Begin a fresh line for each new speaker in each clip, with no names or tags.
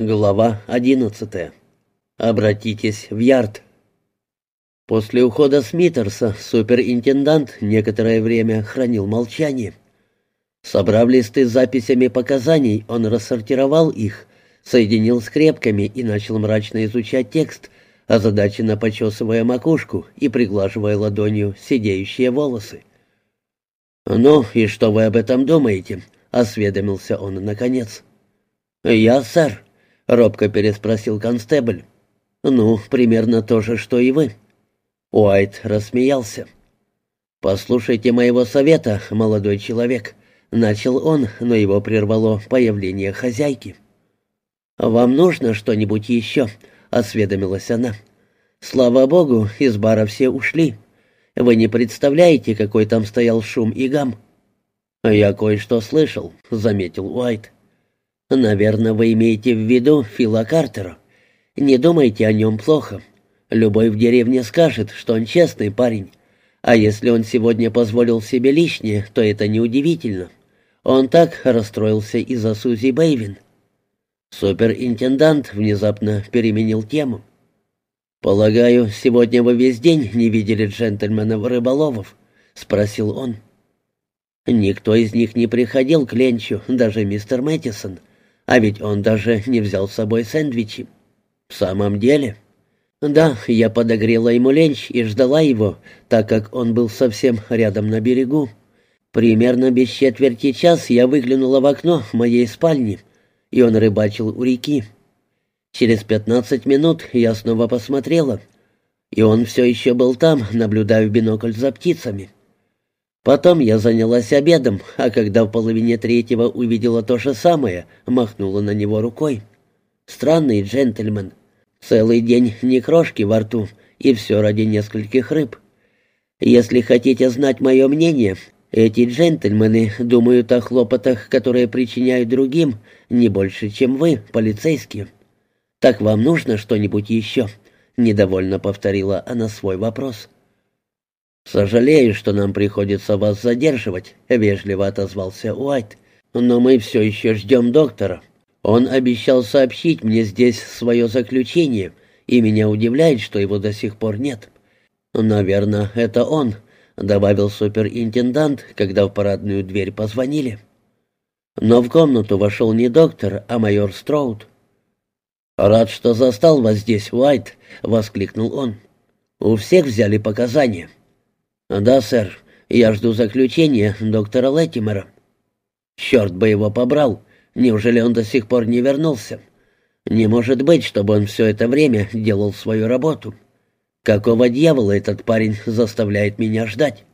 Глава одиннадцатая. Обратитесь в Ярд. После ухода Смитерса суперинтендант некоторое время хранил молчание. Собрав листы с записями показаний, он рассортировал их, соединил скрепками и начал мрачно изучать текст, озадаченно почесывая макушку и приглаживая ладонью сидеющие волосы. «Ну, и что вы об этом думаете?» — осведомился он наконец. «Я, сэр», робко переспросил констебль. «Ну, примерно то же, что и вы». Уайт рассмеялся. «Послушайте моего совета, молодой человек», — начал он, но его прервало появление хозяйки. «Вам нужно что-нибудь еще?» — осведомилась она. «Слава богу, из бара все ушли. Вы не представляете, какой там стоял шум и гам». «Я кое-что слышал», — заметил Уайт. «Наверное, вы имеете в виду Фила Картера. Не думайте о нем плохо. Любой в деревне скажет, что он честный парень. А если он сегодня позволил себе лишнее, то это неудивительно. Он так расстроился из-за Сузи Бэйвин». Суперинтендант внезапно переменил тему. «Полагаю, сегодня вы весь день не видели джентльменов-рыболовов?» — спросил он. Никто из них не приходил к Ленчу, даже мистер Мэттисон, а ведь он даже не взял с собой сэндвичи. В самом деле? Да, я подогрела ему ленч и ждала его, так как он был совсем рядом на берегу. Примерно без четверти час я выглянула в окно моей спальни, и он рыбачил у реки. Через пятнадцать минут я снова посмотрела, и он все еще был там, наблюдая в бинокль за птицами. Потом я занялась обедом, а когда в половине третьего увидела то же самое, махнула на него рукой. Странный джентльмен. Целый день ни крошки во рту, и все ради нескольких рыб. Если хотите знать мое мнение, эти джентльмены думают о хлопотах, которые причиняют другим, не больше, чем вы, полицейские. Так вам нужно что-нибудь еще?» Недовольно повторила она свой вопрос. «Сожалею, что нам приходится вас задерживать», — вежливо отозвался Уайт. «Но мы все еще ждем доктора. Он обещал сообщить мне здесь свое заключение, и меня удивляет, что его до сих пор нет». «Наверное, это он», — добавил суперинтендант, когда в парадную дверь позвонили. Но в комнату вошел не доктор, а майор Строуд. «Рад, что застал вас здесь, Уайт», — воскликнул он. «У всех взяли показания». «Да, сэр. Я жду заключения доктора Леттимера». «Черт бы его побрал! Неужели он до сих пор не вернулся? Не может быть, чтобы он все это время делал свою работу. Какого дьявола этот парень заставляет меня ждать?»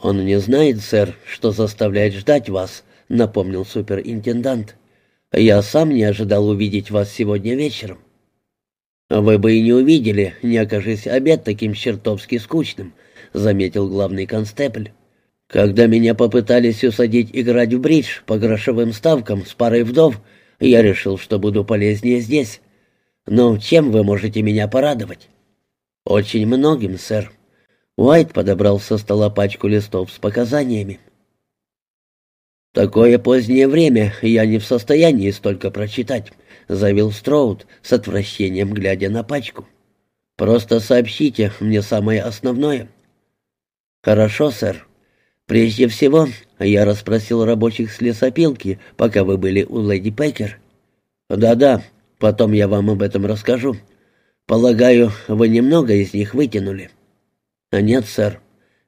«Он не знает, сэр, что заставляет ждать вас», — напомнил суперинтендант. «Я сам не ожидал увидеть вас сегодня вечером». «Вы бы и не увидели, не окажись обед таким чертовски скучным», — заметил главный констебль. «Когда меня попытались усадить играть в бридж по грошовым ставкам с парой вдов, я решил, что буду полезнее здесь. Но чем вы можете меня порадовать?» «Очень многим, сэр». Уайт подобрал со стола пачку листов с показаниями. «Такое позднее время я не в состоянии столько прочитать», — заявил Строуд с отвращением, глядя на пачку. «Просто сообщите мне самое основное». «Хорошо, сэр. Прежде всего, я расспросил рабочих с лесопилки, пока вы были у леди Пекер». «Да-да, потом я вам об этом расскажу. Полагаю, вы немного из них вытянули». «Нет, сэр.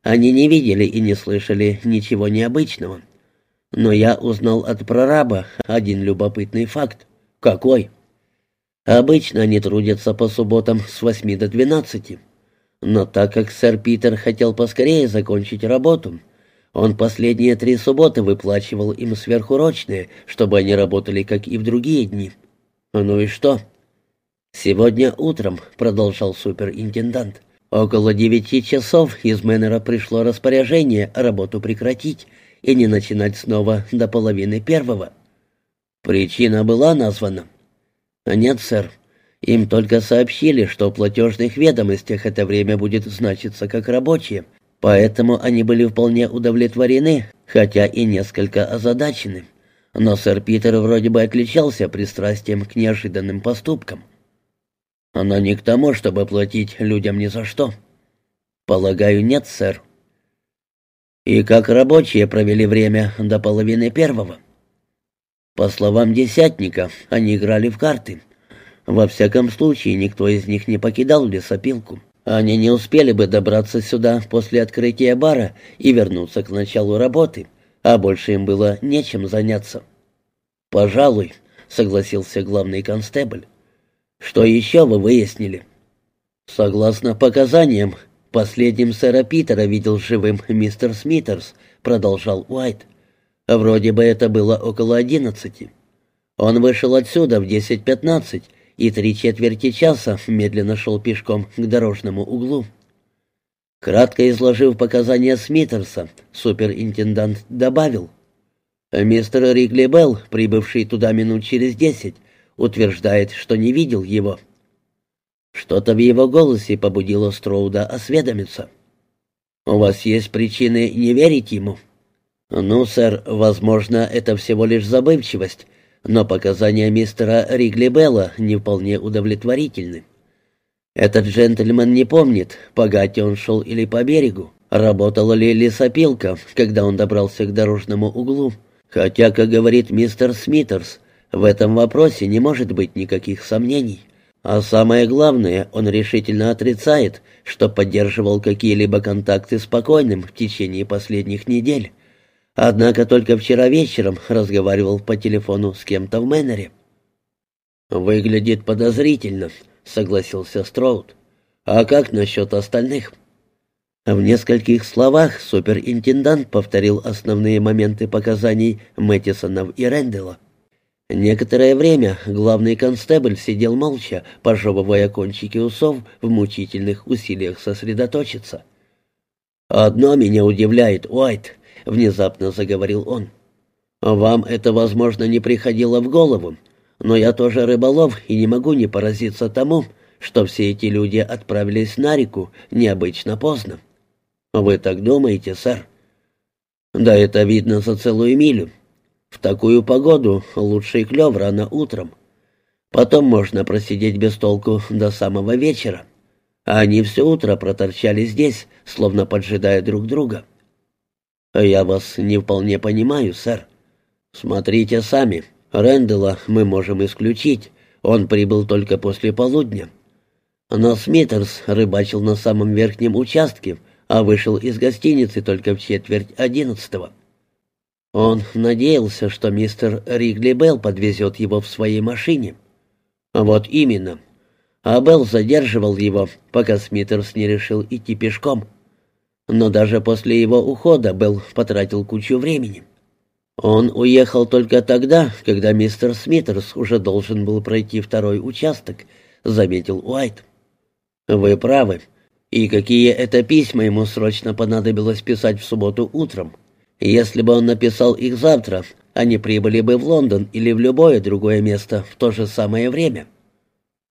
Они не видели и не слышали ничего необычного. Но я узнал от прораба один любопытный факт». «Какой?» «Обычно они трудятся по субботам с восьми до двенадцати». Но так как сэр Питер хотел поскорее закончить работу, он последние три субботы выплачивал им сверхурочные, чтобы они работали, как и в другие дни. «Ну и что?» «Сегодня утром», — продолжал суперинтендант, «около девяти часов из Мэннера пришло распоряжение работу прекратить и не начинать снова до половины первого». «Причина была названа?» «Нет, сэр. Им только сообщили, что в платежных ведомостях это время будет значиться как рабочее, поэтому они были вполне удовлетворены, хотя и несколько озадачены. Но сэр Питер вроде бы отличался пристрастием к неожиданным поступкам. Она не к тому, чтобы платить людям ни за что. Полагаю, нет, сэр. И как рабочие провели время до половины первого? По словам десятника, они играли в карты. Во всяком случае, никто из них не покидал лесопилку. Они не успели бы добраться сюда после открытия бара и вернуться к началу работы, а больше им было нечем заняться. «Пожалуй», — согласился главный констебль. «Что еще вы выяснили?» «Согласно показаниям, последним сэра Питера видел живым мистер Смитерс», — продолжал Уайт. Вроде бы это было около одиннадцати. Он вышел отсюда в десять пятнадцать и три четверти часа медленно шел пешком к дорожному углу. Кратко изложив показания Смитерса, суперинтендант добавил. «Мистер Ригли Белл, прибывший туда минут через десять, утверждает, что не видел его». Что-то в его голосе побудило Строуда осведомиться. «У вас есть причины не верить ему?» «Ну, сэр, возможно, это всего лишь забывчивость, но показания мистера Ригли Белла не вполне удовлетворительны. Этот джентльмен не помнит, по гате он шел или по берегу, работала ли лесопилка, когда он добрался к дорожному углу. Хотя, как говорит мистер Смитерс, в этом вопросе не может быть никаких сомнений. А самое главное, он решительно отрицает, что поддерживал какие-либо контакты с покойным в течение последних недель. Однако только вчера вечером разговаривал по телефону с кем-то в Мэннере. «Выглядит подозрительно», — согласился Строуд. «А как насчет остальных?» В нескольких словах суперинтендант повторил основные моменты показаний Мэттисонов и Рэндела. Некоторое время главный констебль сидел молча, пожевывая кончики усов в мучительных усилиях сосредоточиться. «Одно меня удивляет, Уайт», — внезапно заговорил он. «Вам это, возможно, не приходило в голову, но я тоже рыболов и не могу не поразиться тому, что все эти люди отправились на реку необычно поздно. Вы так думаете, сэр?» «Да это видно за целую милю. В такую погоду лучший клев рано утром. Потом можно просидеть без толку до самого вечера. А они все утро проторчали здесь, словно поджидая друг друга». «Я вас не вполне понимаю, сэр. Смотрите сами. Рэндала мы можем исключить. Он прибыл только после полудня. Но Смитерс рыбачил на самом верхнем участке, а вышел из гостиницы только в четверть одиннадцатого. Он надеялся, что мистер Ригли Белл подвезет его в своей машине. Вот именно. А Белл задерживал его, пока Смитерс не решил идти пешком. Но даже после его ухода Белл потратил кучу времени. Он уехал только тогда, когда мистер Смитерс уже должен был пройти второй участок, заметил Уайт. Вы правы. И какие это письма ему срочно понадобилось писать в субботу утром? Если бы он написал их завтра, они прибыли бы в Лондон или в любое другое место в то же самое время.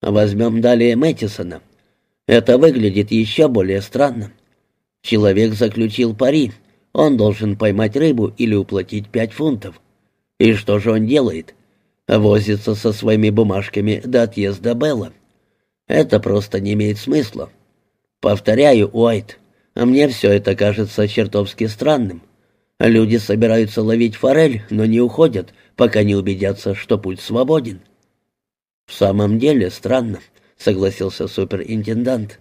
Возьмем далее Мэттисона. Это выглядит еще более странно. Человек заключил пари. Он должен поймать рыбу или уплатить пять фунтов. И что же он делает? Возится со своими бумажками до отъезда Белла. Это просто не имеет смысла. Повторяю, Уайт, мне все это кажется чертовски странным. Люди собираются ловить форель, но не уходят, пока не убедятся, что путь свободен. «В самом деле странно», — согласился суперинтендант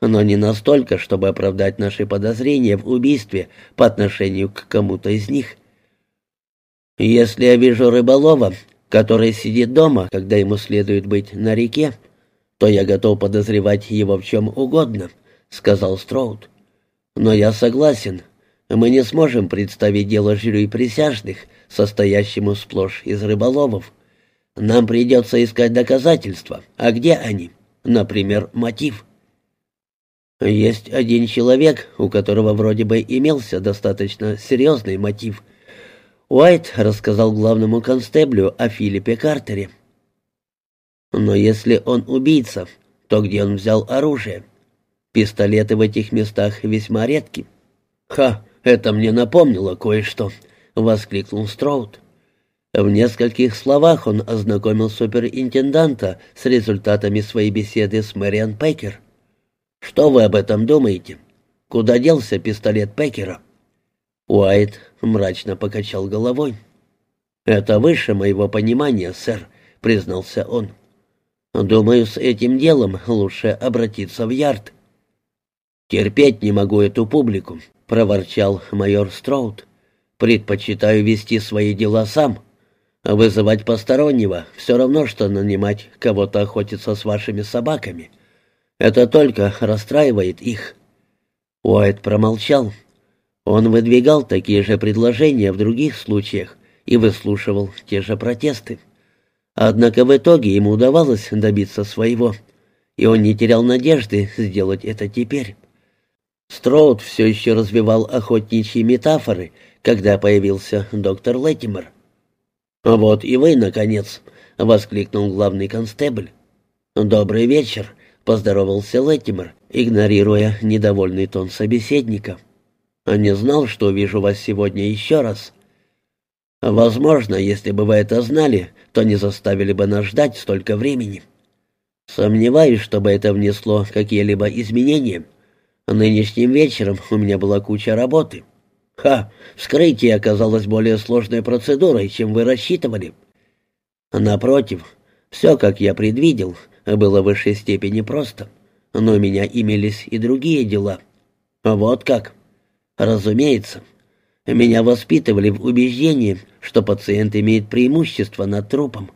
но не настолько, чтобы оправдать наши подозрения в убийстве по отношению к кому-то из них. Если я вижу рыболова, который сидит дома, когда ему следует быть на реке, то я готов подозревать его в чем угодно», — сказал Строуд. «Но я согласен. Мы не сможем представить дело жюри присяжных, состоящему сплошь из рыболовов. Нам придется искать доказательства. А где они? Например, мотив». Есть один человек, у которого вроде бы имелся достаточно серьезный мотив. Уайт рассказал главному констеблю о Филиппе Картере. Но если он убийца, то где он взял оружие? Пистолеты в этих местах весьма редки. «Ха, это мне напомнило кое-что», — воскликнул Строуд. В нескольких словах он ознакомил суперинтенданта с результатами своей беседы с Мэриан Пекер. «Что вы об этом думаете? Куда делся пистолет Пекера?» Уайт мрачно покачал головой. «Это выше моего понимания, сэр», — признался он. «Думаю, с этим делом лучше обратиться в Ярд». «Терпеть не могу эту публику», — проворчал майор Строуд. «Предпочитаю вести свои дела сам. Вызывать постороннего — все равно, что нанимать кого-то охотиться с вашими собаками. Это только расстраивает их». Уайт промолчал. Он выдвигал такие же предложения в других случаях и выслушивал те же протесты. Однако в итоге ему удавалось добиться своего, и он не терял надежды сделать это теперь. Строуд все еще развивал охотничьи метафоры, когда появился доктор Леттимер. «Вот и вы, наконец!» — воскликнул главный констебль. «Добрый вечер!» — поздоровался Леттимер, игнорируя недовольный тон собеседника. «Не знал, что увижу вас сегодня еще раз». «Возможно, если бы вы это знали, то не заставили бы нас ждать столько времени. Сомневаюсь, чтобы это внесло какие-либо изменения». Нынешним вечером у меня была куча работы. Ха, вскрытие оказалось более сложной процедурой, чем вы рассчитывали. Напротив, все, как я предвидел, было в высшей степени просто. Но у меня имелись и другие дела. Вот как. Разумеется. Меня воспитывали в убеждении, что пациент имеет преимущество над трупом.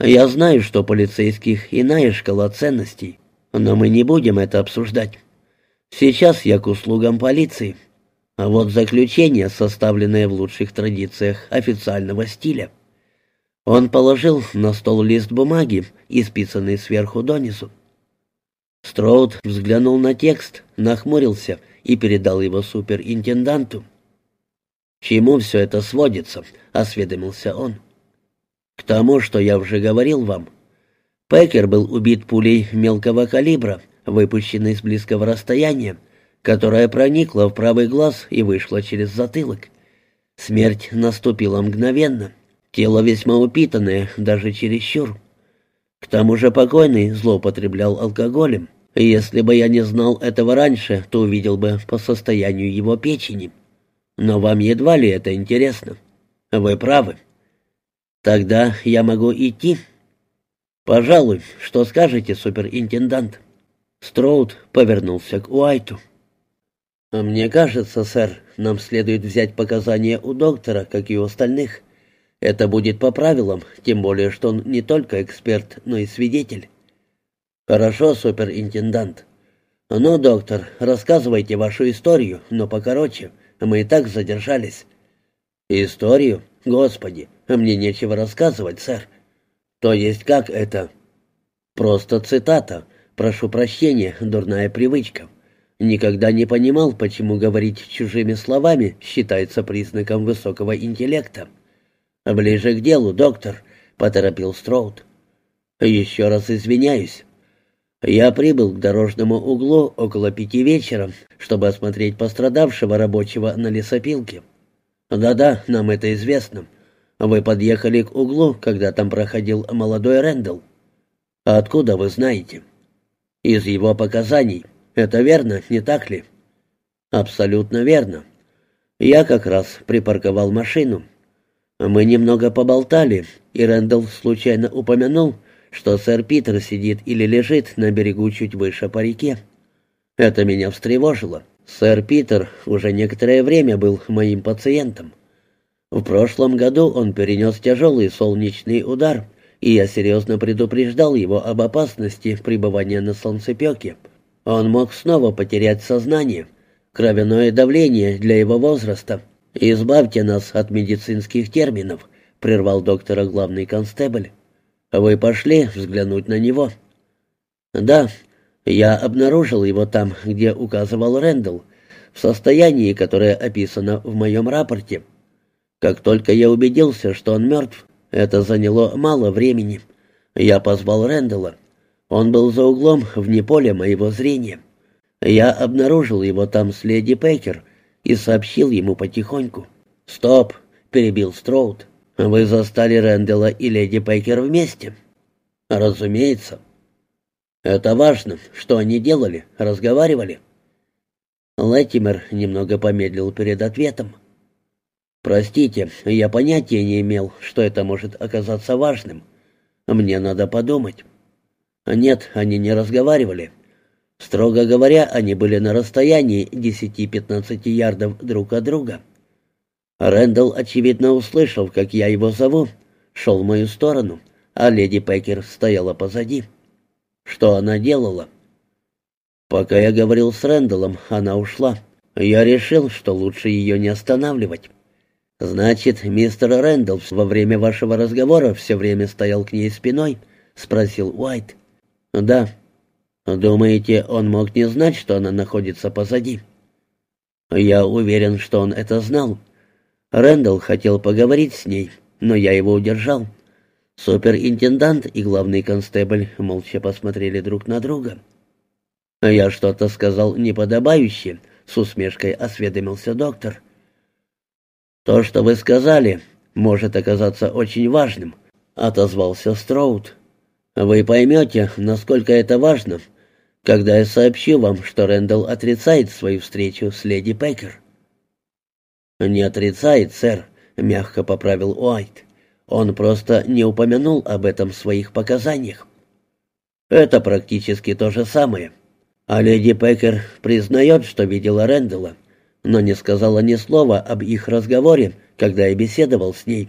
Я знаю, что у полицейских иная шкала ценностей, но мы не будем это обсуждать. Сейчас я к услугам полиции. А вот заключение, составленное в лучших традициях официального стиля. Он положил на стол лист бумаги, исписанный сверху донизу. Строуд взглянул на текст, нахмурился и передал его суперинтенданту. «Чему все это сводится?» — осведомился он. «К тому, что я уже говорил вам. Пекер был убит пулей мелкого калибра, выпущенной с близкого расстояния, которая проникла в правый глаз и вышла через затылок. Смерть наступила мгновенно. Тело весьма упитанное, даже чересчур. К тому же покойный злоупотреблял алкоголем. Если бы я не знал этого раньше, то увидел бы по состоянию его печени. Но вам едва ли это интересно. Вы правы. Тогда я могу идти. Пожалуй, что скажете, суперинтендант? Строуд повернулся к Уайту. «Мне кажется, сэр, нам следует взять показания у доктора, как и у остальных. Это будет по правилам, тем более, что он не только эксперт, но и свидетель». «Хорошо, суперинтендант. Ну, доктор, рассказывайте вашу историю, но покороче. Мы и так задержались». «Историю? Господи, мне нечего рассказывать, сэр». «То есть как это?» «Просто цитата». Прошу прощения, дурная привычка. Никогда не понимал, почему говорить чужими словами считается признаком высокого интеллекта. «Ближе к делу, доктор», — поторопил Строуд. «Еще раз извиняюсь. Я прибыл к дорожному углу около пяти вечера, чтобы осмотреть пострадавшего рабочего на лесопилке. Да-да, нам это известно. Вы подъехали к углу, когда там проходил молодой Рэндалл. А откуда вы знаете?» из его показаний. Это верно, не так ли? Абсолютно верно. Я как раз припарковал машину. Мы немного поболтали, и Рэндалл случайно упомянул, что сэр Питер сидит или лежит на берегу чуть выше по реке. Это меня встревожило. Сэр Питер уже некоторое время был моим пациентом. В прошлом году он перенес тяжелый солнечный удар — и я серьезно предупреждал его об опасности пребывания на солнцепеке. Он мог снова потерять сознание, кровяное давление для его возраста. «Избавьте нас от медицинских терминов», — прервал доктора главный констебль. «Вы пошли взглянуть на него». «Да, я обнаружил его там, где указывал Рэндалл, в состоянии, которое описано в моем рапорте. Как только я убедился, что он мертв, это заняло мало времени. Я позвал Рэндалла. Он был за углом вне поля моего зрения. Я обнаружил его там с леди Пекер и сообщил ему потихоньку. «Стоп!» — перебил Строуд. «Вы застали Рэндала и леди Пейкер вместе?» «Разумеется». «Это важно. Что они делали? Разговаривали?» Лэтимер немного помедлил перед ответом. «Простите, я понятия не имел, что это может оказаться важным. Мне надо подумать». «Нет, они не разговаривали. Строго говоря, они были на расстоянии 10-15 ярдов друг от друга. Рэндалл, очевидно, услышав, как я его зову, шел в мою сторону, а леди Пекер стояла позади. Что она делала? Пока я говорил с Рэндаллом, она ушла. Я решил, что лучше ее не останавливать. «Значит, мистер Рэндалл во время вашего разговора все время стоял к ней спиной?» — спросил Уайт. «Да». «Думаете, он мог не знать, что она находится позади?» «Я уверен, что он это знал. Рэндалл хотел поговорить с ней, но я его удержал. Суперинтендант и главный констебль молча посмотрели друг на друга. «Я что-то сказал неподобающее», — с усмешкой осведомился доктор. «То, что вы сказали, может оказаться очень важным», — отозвался Строуд. «Вы поймете, насколько это важно, когда я сообщу вам, что Рэндалл отрицает свою встречу с леди Пекер». «Не отрицает, сэр», — мягко поправил Уайт. «Он просто не упомянул об этом в своих показаниях». «Это практически то же самое. А леди Пекер признает, что видела Рэндалла, но не сказала ни слова об их разговоре, когда я беседовал с ней.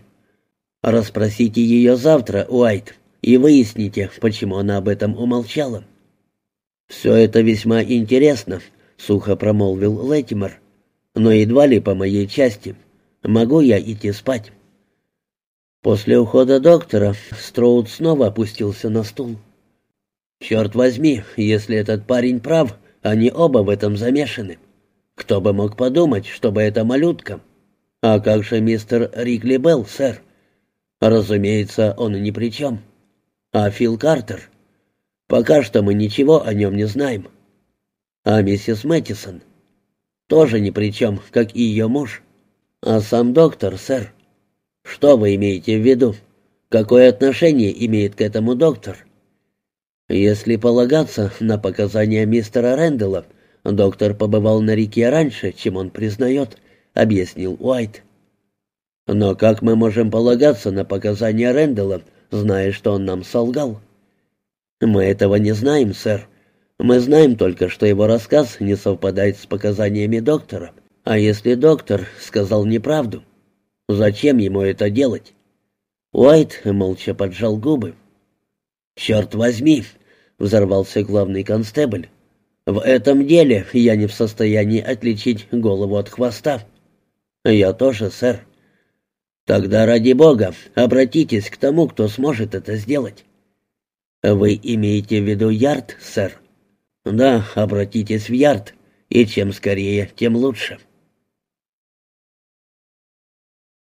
Расспросите ее завтра, Уайт, и выясните, почему она об этом умолчала». «Все это весьма интересно», — сухо промолвил Леттимер но едва ли по моей части. Могу я идти спать?» После ухода доктора Строуд снова опустился на стул. «Черт возьми, если этот парень прав, они оба в этом замешаны. Кто бы мог подумать, чтобы эта малютка? А как же мистер Рикли Белл, сэр? Разумеется, он ни при чем. А Фил Картер? Пока что мы ничего о нем не знаем. А миссис Мэттисон? тоже ни при чем, как и ее муж. А сам доктор, сэр. Что вы имеете в виду? Какое отношение имеет к этому доктор? Если полагаться на показания мистера Рэндалла, доктор побывал на реке раньше, чем он признает, объяснил Уайт. Но как мы можем полагаться на показания Рэндалла, зная, что он нам солгал? Мы этого не знаем, сэр. Мы знаем только, что его рассказ не совпадает с показаниями доктора. А если доктор сказал неправду, зачем ему это делать? Уайт молча поджал губы. «Черт возьми!» — взорвался главный констебль. «В этом деле я не в состоянии отличить голову от хвоста». «Я тоже, сэр». «Тогда, ради бога, обратитесь к тому, кто сможет это сделать». «Вы имеете в виду Ярд, сэр?» «Да, обратитесь в Ярд, и чем скорее, тем лучше».